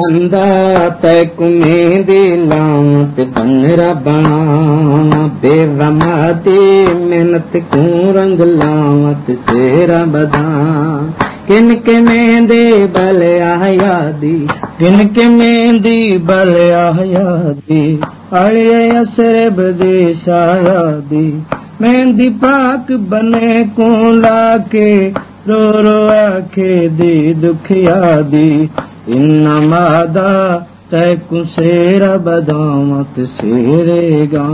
چاہتا تک مہندی لاؤں بنرا بنا بے رمادی محنت کو رنگ لاوت سیرا بدا کن کے مہندی بل آیادی کن کے مہندی بل آیا آیادی اڑے اسر بدیش آیادی مہندی پاک بنے کو لا کے رو رو آکھے دی دکھیا دی انما دا تے کو سیرا بدامت سیرے گا۔